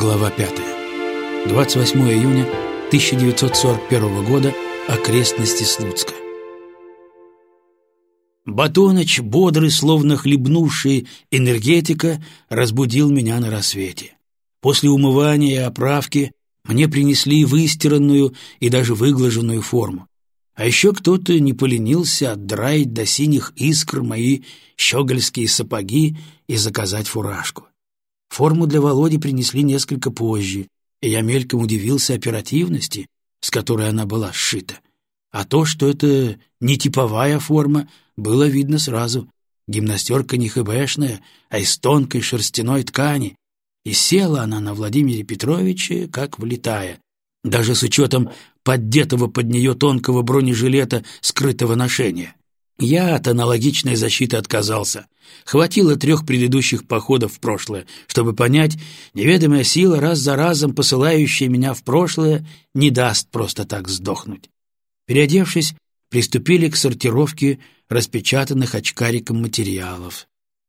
Глава 5. 28 июня 1941 года. Окрестности Слуцка. Батоныч, бодрый, словно хлебнувший энергетика, разбудил меня на рассвете. После умывания и оправки мне принесли выстиранную и даже выглаженную форму. А еще кто-то не поленился отдраить до синих искр мои щегольские сапоги и заказать фуражку. Форму для Володи принесли несколько позже, и я мельком удивился оперативности, с которой она была сшита. А то, что это не типовая форма, было видно сразу. Гимнастерка не хэбэшная, а из тонкой шерстяной ткани. И села она на Владимире Петровиче, как влетая. Даже с учетом поддетого под нее тонкого бронежилета скрытого ношения. Я от аналогичной защиты отказался. Хватило трех предыдущих походов в прошлое, чтобы понять, неведомая сила, раз за разом посылающая меня в прошлое, не даст просто так сдохнуть. Переодевшись, приступили к сортировке распечатанных очкариком материалов.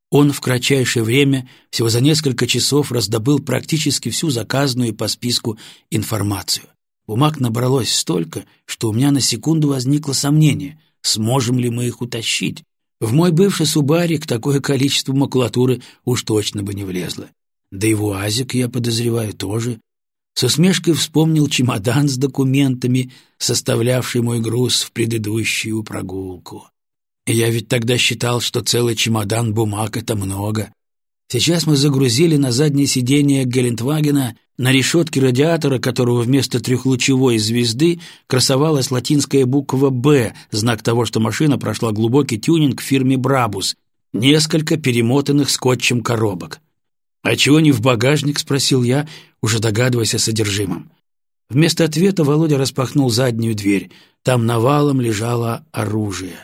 Он в кратчайшее время, всего за несколько часов, раздобыл практически всю заказанную по списку информацию. Бумаг набралось столько, что у меня на секунду возникло сомнение, сможем ли мы их утащить. В мой бывший субарик такое количество макулатуры уж точно бы не влезло. Да и в УАЗик, я подозреваю, тоже. С усмешкой вспомнил чемодан с документами, составлявший мой груз в предыдущую прогулку. Я ведь тогда считал, что целый чемодан бумаг — это много. Сейчас мы загрузили на заднее сиденье Гелендвагена на решетке радиатора, которого вместо трехлучевой звезды красовалась латинская буква «Б», знак того, что машина прошла глубокий тюнинг в фирме «Брабус», несколько перемотанных скотчем коробок. «А чего не в багажник?» — спросил я, уже догадываясь о содержимом. Вместо ответа Володя распахнул заднюю дверь. Там навалом лежало оружие.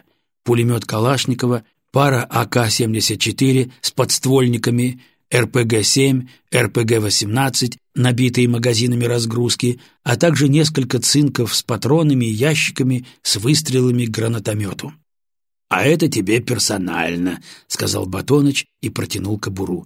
Пулемет Калашникова, пара АК-74 с подствольниками, РПГ-7, РПГ-18, набитые магазинами разгрузки, а также несколько цинков с патронами и ящиками с выстрелами к гранатомету. «А это тебе персонально», — сказал Батоныч и протянул кобуру.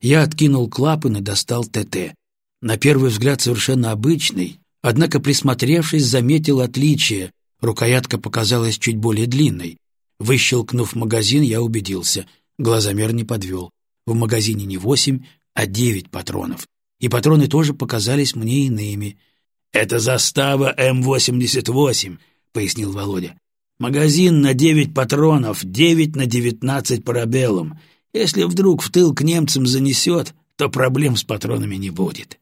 Я откинул клапан и достал ТТ. На первый взгляд совершенно обычный, однако, присмотревшись, заметил отличие. Рукоятка показалась чуть более длинной. Выщелкнув магазин, я убедился. Глазомер не подвел. В магазине не восемь, а девять патронов. И патроны тоже показались мне иными. «Это застава М-88», — пояснил Володя. «Магазин на девять патронов, девять на девятнадцать парабеллум. Если вдруг в тыл к немцам занесет, то проблем с патронами не будет.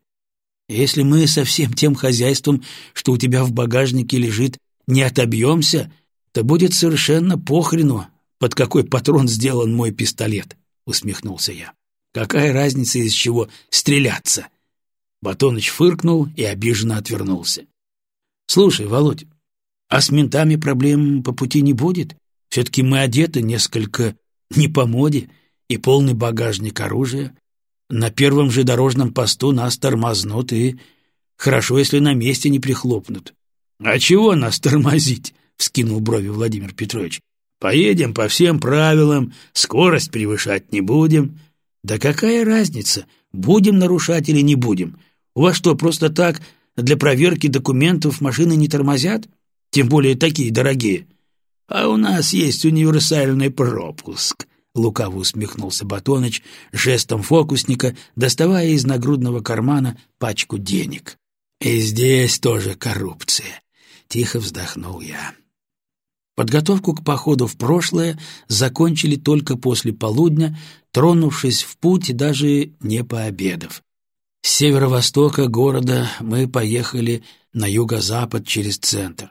Если мы со всем тем хозяйством, что у тебя в багажнике лежит, не отобьемся, то будет совершенно похрену, под какой патрон сделан мой пистолет», — усмехнулся я. «Какая разница, из чего стреляться?» Батоныч фыркнул и обиженно отвернулся. «Слушай, Володь, а с ментами проблем по пути не будет? Все-таки мы одеты несколько не по моде и полный багажник оружия. На первом же дорожном посту нас тормознут и... Хорошо, если на месте не прихлопнут. — А чего нас тормозить? — вскинул брови Владимир Петрович. «Поедем по всем правилам, скорость превышать не будем». «Да какая разница, будем нарушать или не будем? У вас что, просто так для проверки документов машины не тормозят? Тем более такие дорогие». «А у нас есть универсальный пропуск», — лукаво усмехнулся Батоныч жестом фокусника, доставая из нагрудного кармана пачку денег. «И здесь тоже коррупция», — тихо вздохнул я. Подготовку к походу в прошлое закончили только после полудня, тронувшись в путь даже не пообедав. С северо-востока города мы поехали на юго-запад через центр.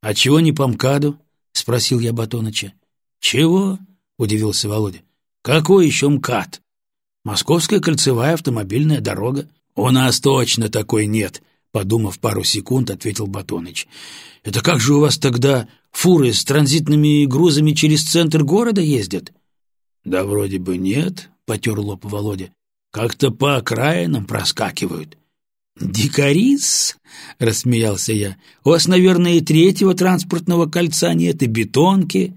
«А чего не по МКАДу?» — спросил я Батоныча. «Чего?» — удивился Володя. «Какой еще МКАД?» «Московская кольцевая автомобильная дорога». «У нас точно такой нет», — подумав пару секунд, ответил Батоныч. «Это как же у вас тогда фуры с транзитными грузами через центр города ездят?» «Да вроде бы нет», — потер лоб Володя. «Как-то по окраинам проскакивают». «Дикарис?» — рассмеялся я. «У вас, наверное, и третьего транспортного кольца нет, и бетонки».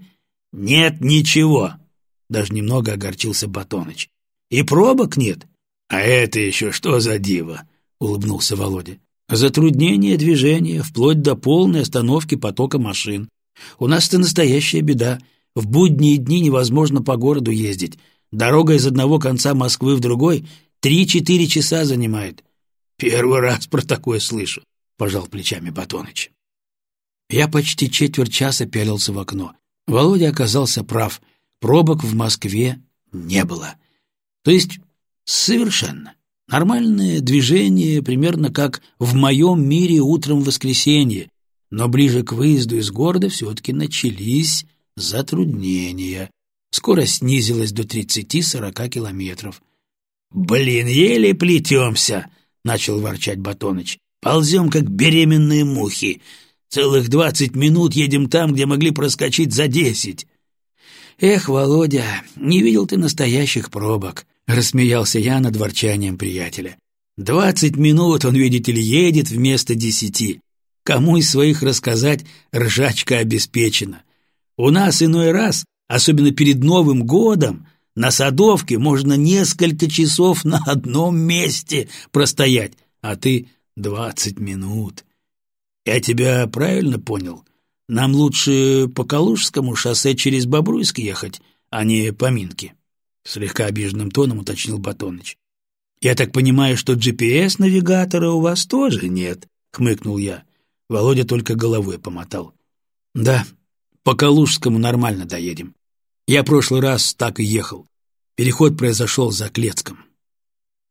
«Нет ничего», — даже немного огорчился Батоныч. «И пробок нет». «А это еще что за диво?» — улыбнулся Володя. «Затруднение движения, вплоть до полной остановки потока машин. У нас это настоящая беда. В будние дни невозможно по городу ездить. Дорога из одного конца Москвы в другой три-четыре часа занимает». «Первый раз про такое слышу», — пожал плечами Батоныч. Я почти четверть часа пялился в окно. Володя оказался прав. Пробок в Москве не было. То есть совершенно. Нормальное движение, примерно как в моем мире утром воскресенье, но ближе к выезду из города все-таки начались затруднения. Скорость снизилась до 30-40 километров. «Блин, еле плетемся!» — начал ворчать Батоныч. «Ползем, как беременные мухи. Целых двадцать минут едем там, где могли проскочить за десять». «Эх, Володя, не видел ты настоящих пробок», — рассмеялся я над ворчанием приятеля. «Двадцать минут он, видите ли, едет вместо десяти. Кому из своих рассказать, ржачка обеспечена. У нас иной раз, особенно перед Новым годом, на Садовке можно несколько часов на одном месте простоять, а ты двадцать минут. Я тебя правильно понял? Нам лучше по Калужскому шоссе через Бобруйск ехать, а не по Минке. Слегка обиженным тоном уточнил Батоныч. «Я так понимаю, что GPS-навигатора у вас тоже нет?» — хмыкнул я. Володя только головой помотал. «Да, по Калужскому нормально доедем. Я прошлый раз так и ехал. Переход произошел за Клецком.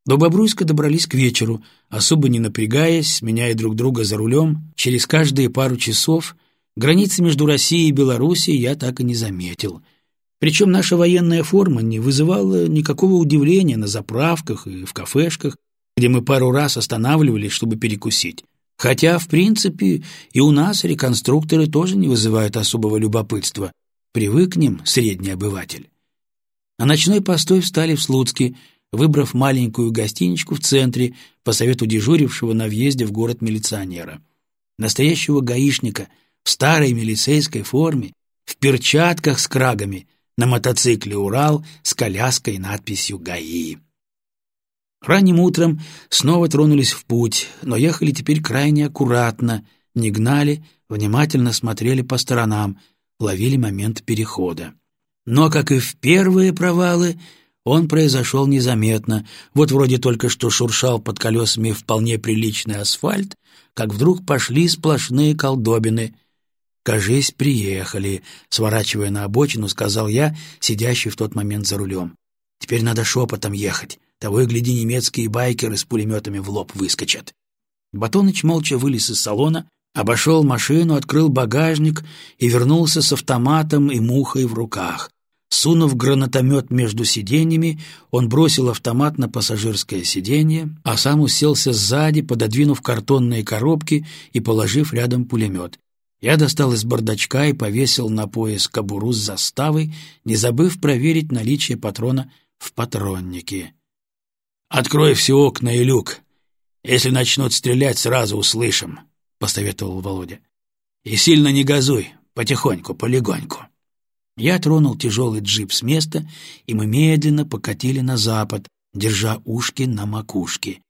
До Бобруйска добрались к вечеру, особо не напрягаясь, меняя друг друга за рулем. Через каждые пару часов границы между Россией и Белоруссией я так и не заметил. Причем наша военная форма не вызывала никакого удивления на заправках и в кафешках, где мы пару раз останавливались, чтобы перекусить. Хотя, в принципе, и у нас реконструкторы тоже не вызывают особого любопытства. Привыкнем, средний обыватель. На ночной постой встали в Слуцке, выбрав маленькую гостиничку в центре по совету дежурившего на въезде в город милиционера. Настоящего гаишника в старой милицейской форме, в перчатках с крагами, на мотоцикле «Урал» с коляской надписью «ГАИ». Ранним утром снова тронулись в путь, но ехали теперь крайне аккуратно, не гнали, внимательно смотрели по сторонам, ловили момент перехода. Но, как и в первые провалы, он произошел незаметно. Вот вроде только что шуршал под колесами вполне приличный асфальт, как вдруг пошли сплошные колдобины. «Кажись, приехали», — сворачивая на обочину, сказал я, сидящий в тот момент за рулем. «Теперь надо шепотом ехать. Того и гляди, немецкие байкеры с пулеметами в лоб выскочат». Батоныч молча вылез из салона, обошел машину, открыл багажник и вернулся с автоматом и мухой в руках. Сунув гранатомет между сиденьями, он бросил автомат на пассажирское сиденье, а сам уселся сзади, пододвинув картонные коробки и положив рядом пулемет. Я достал из бардачка и повесил на пояс кобуру с заставой, не забыв проверить наличие патрона в патроннике. «Открой все окна и люк. Если начнут стрелять, сразу услышим», — посоветовал Володя. «И сильно не газуй, потихоньку, полегоньку». Я тронул тяжелый джип с места, и мы медленно покатили на запад, держа ушки на макушке.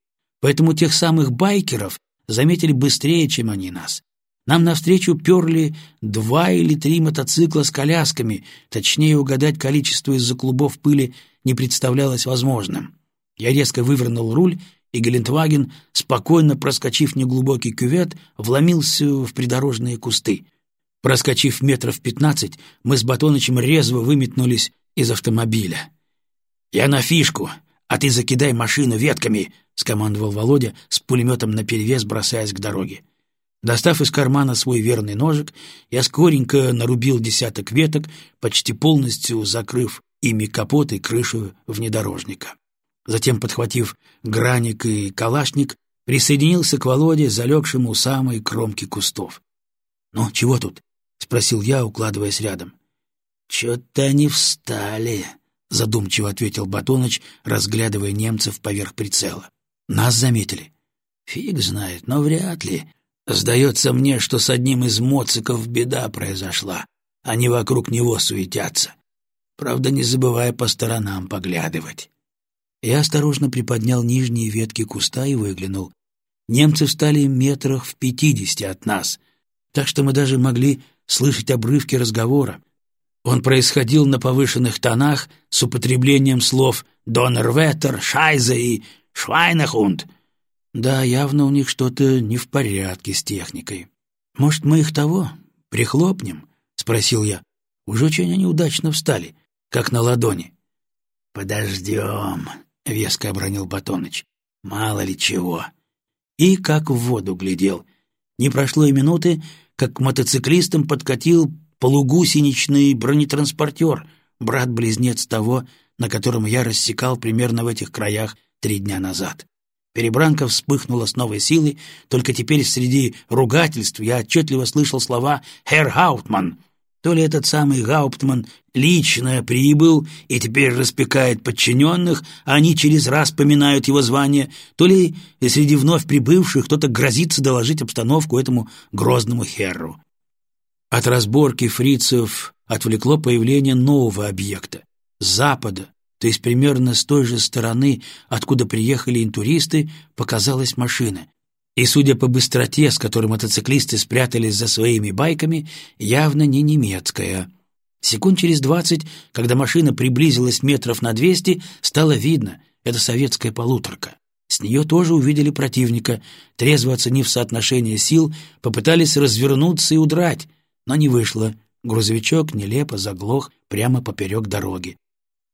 Поэтому тех самых байкеров заметили быстрее, чем они нас. Нам навстречу перли два или три мотоцикла с колясками, точнее угадать количество из-за клубов пыли не представлялось возможным. Я резко вывернул руль, и Гелендваген, спокойно проскочив неглубокий кювет, вломился в придорожные кусты — Проскочив метров пятнадцать, мы с Батонычем резво выметнулись из автомобиля. «Я на фишку, а ты закидай машину ветками», — скомандовал Володя с пулеметом наперевес, бросаясь к дороге. Достав из кармана свой верный ножик, я скоренько нарубил десяток веток, почти полностью закрыв ими капот и крышу внедорожника. Затем, подхватив граник и калашник, присоединился к Володе, залегшему у самой кромки кустов. «Ну, чего тут?» — спросил я, укладываясь рядом. «Чё-то они встали», — задумчиво ответил Батоныч, разглядывая немцев поверх прицела. «Нас заметили». «Фиг знает, но вряд ли. Сдается мне, что с одним из моциков беда произошла. Они вокруг него суетятся. Правда, не забывая по сторонам поглядывать». Я осторожно приподнял нижние ветки куста и выглянул. Немцы встали метрах в пятидесяти от нас, так что мы даже могли слышать обрывки разговора. Он происходил на повышенных тонах с употреблением слов «донерветтер», «шайзе» и «швайнахунд». Да, явно у них что-то не в порядке с техникой. «Может, мы их того прихлопнем?» — спросил я. Уже очень они удачно встали, как на ладони. «Подождем», — веско обронил Батоныч. «Мало ли чего». И как в воду глядел. Не прошло и минуты, как к мотоциклистам подкатил полугусеничный бронетранспортер, брат-близнец того, на котором я рассекал примерно в этих краях три дня назад. Перебранка вспыхнула с новой силой, только теперь среди ругательств я отчетливо слышал слова «Херр Хаутман», то ли этот самый Гауптман лично прибыл и теперь распекает подчиненных, а они через раз поминают его звание, то ли среди вновь прибывших кто-то грозится доложить обстановку этому грозному херру. От разборки фрицев отвлекло появление нового объекта — запада, то есть примерно с той же стороны, откуда приехали интуристы, показалась машина — и, судя по быстроте, с которой мотоциклисты спрятались за своими байками, явно не немецкая. Секунд через двадцать, когда машина приблизилась метров на двести, стало видно — это советская полуторка. С нее тоже увидели противника, трезво оценив соотношение сил, попытались развернуться и удрать, но не вышло. Грузовичок нелепо заглох прямо поперек дороги.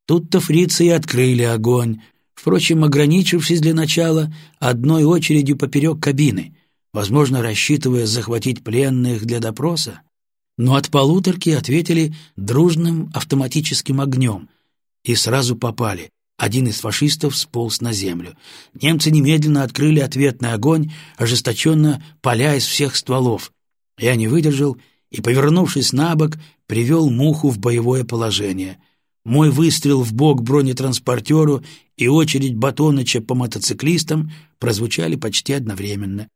Тут-то фрицы и открыли огонь, впрочем, ограничившись для начала одной очередью поперек кабины, возможно, рассчитывая захватить пленных для допроса. Но от полуторки ответили дружным автоматическим огнем и сразу попали. Один из фашистов сполз на землю. Немцы немедленно открыли ответный огонь, ожесточенно поля из всех стволов. Я не выдержал и, повернувшись на бок, привел муху в боевое положение — мой выстрел в бок бронетранспортеру и очередь Батоныча по мотоциклистам прозвучали почти одновременно.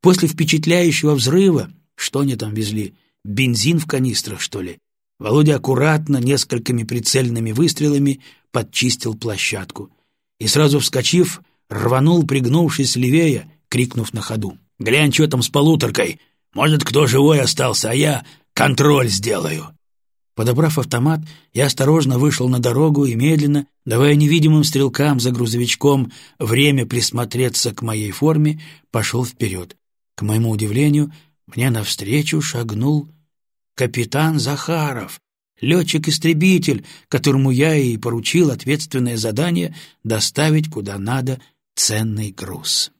После впечатляющего взрыва, что они там везли, бензин в канистрах, что ли, Володя аккуратно, несколькими прицельными выстрелами подчистил площадку и, сразу вскочив, рванул, пригнувшись левее, крикнув на ходу. «Глянь, что там с полуторкой! Может, кто живой остался, а я контроль сделаю!» Подобрав автомат, я осторожно вышел на дорогу и медленно, давая невидимым стрелкам за грузовичком время присмотреться к моей форме, пошел вперед. К моему удивлению, мне навстречу шагнул капитан Захаров, летчик-истребитель, которому я и поручил ответственное задание доставить куда надо ценный груз.